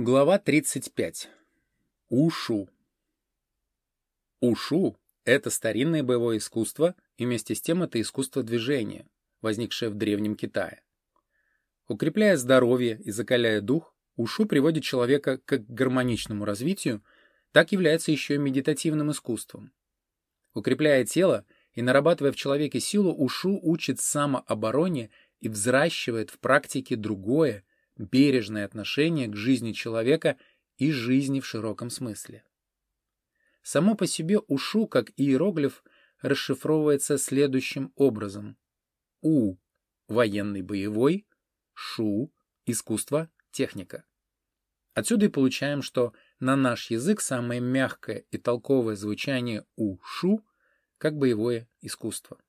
Глава 35. Ушу. Ушу — это старинное боевое искусство, и вместе с тем это искусство движения, возникшее в Древнем Китае. Укрепляя здоровье и закаляя дух, ушу приводит человека как к гармоничному развитию, так является еще и медитативным искусством. Укрепляя тело и нарабатывая в человеке силу, ушу учит самообороне и взращивает в практике другое, бережное отношение к жизни человека и жизни в широком смысле. Само по себе ушу, как иероглиф, расшифровывается следующим образом. У – военный боевой, шу – искусство, техника. Отсюда и получаем, что на наш язык самое мягкое и толковое звучание у-шу как боевое искусство.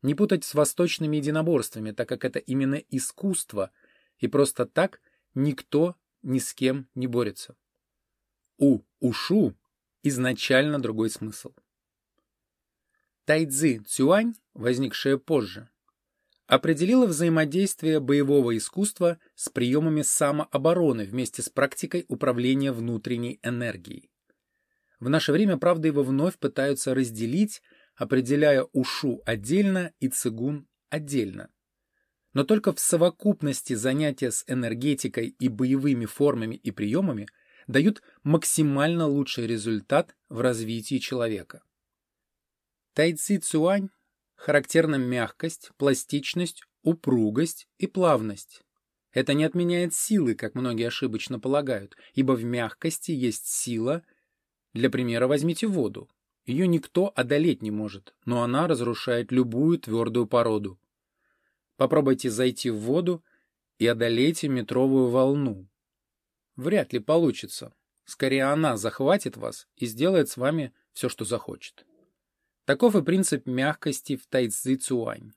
Не путать с восточными единоборствами, так как это именно искусство – и просто так никто ни с кем не борется. У ушу изначально другой смысл. Тайцзи Цюань, возникшая позже, определила взаимодействие боевого искусства с приемами самообороны вместе с практикой управления внутренней энергией. В наше время, правда, его вновь пытаются разделить, определяя ушу отдельно и цигун отдельно. Но только в совокупности занятия с энергетикой и боевыми формами и приемами дают максимально лучший результат в развитии человека. Тайцзи Цюань характерна мягкость, пластичность, упругость и плавность. Это не отменяет силы, как многие ошибочно полагают, ибо в мягкости есть сила. Для примера возьмите воду. Ее никто одолеть не может, но она разрушает любую твердую породу. Попробуйте зайти в воду и одолейте метровую волну. Вряд ли получится. Скорее она захватит вас и сделает с вами все, что захочет. Таков и принцип мягкости в тайцзи цуань.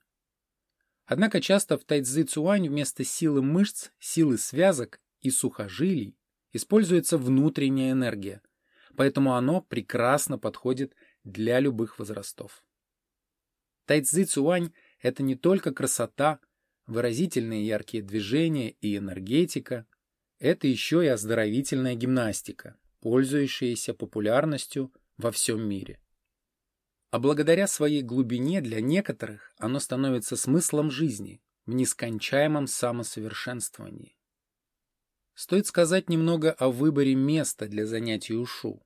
Однако часто в тайцзи цуань вместо силы мышц, силы связок и сухожилий используется внутренняя энергия, поэтому оно прекрасно подходит для любых возрастов. Тайцзи цуань это не только красота, выразительные яркие движения и энергетика, это еще и оздоровительная гимнастика, пользующаяся популярностью во всем мире. А благодаря своей глубине для некоторых оно становится смыслом жизни в нескончаемом самосовершенствовании. Стоит сказать немного о выборе места для занятий ушу.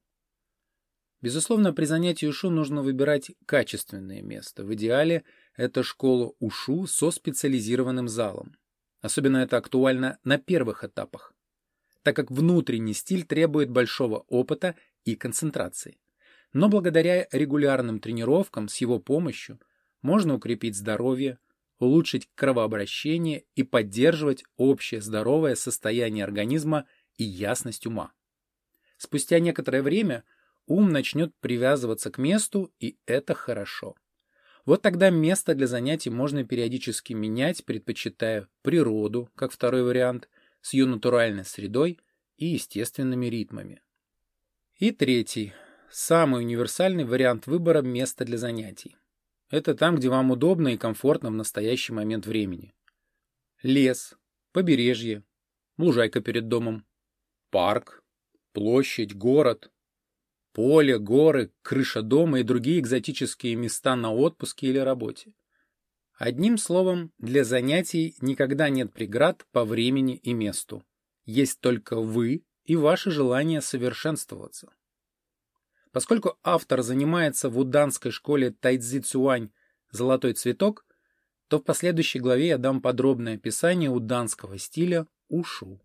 Безусловно, при занятии ушу нужно выбирать качественное место. В идеале это школа УШУ со специализированным залом. Особенно это актуально на первых этапах, так как внутренний стиль требует большого опыта и концентрации. Но благодаря регулярным тренировкам с его помощью можно укрепить здоровье, улучшить кровообращение и поддерживать общее здоровое состояние организма и ясность ума. Спустя некоторое время ум начнет привязываться к месту, и это хорошо. Вот тогда место для занятий можно периодически менять, предпочитая природу, как второй вариант, с ее натуральной средой и естественными ритмами. И третий, самый универсальный вариант выбора места для занятий. Это там, где вам удобно и комфортно в настоящий момент времени. Лес, побережье, лужайка перед домом, парк, площадь, город, Поле, горы, крыша дома и другие экзотические места на отпуске или работе. Одним словом, для занятий никогда нет преград по времени и месту. Есть только вы и ваше желание совершенствоваться. Поскольку автор занимается в уданской школе Тайцзи Цюань «Золотой цветок», то в последующей главе я дам подробное описание уданского стиля ушу.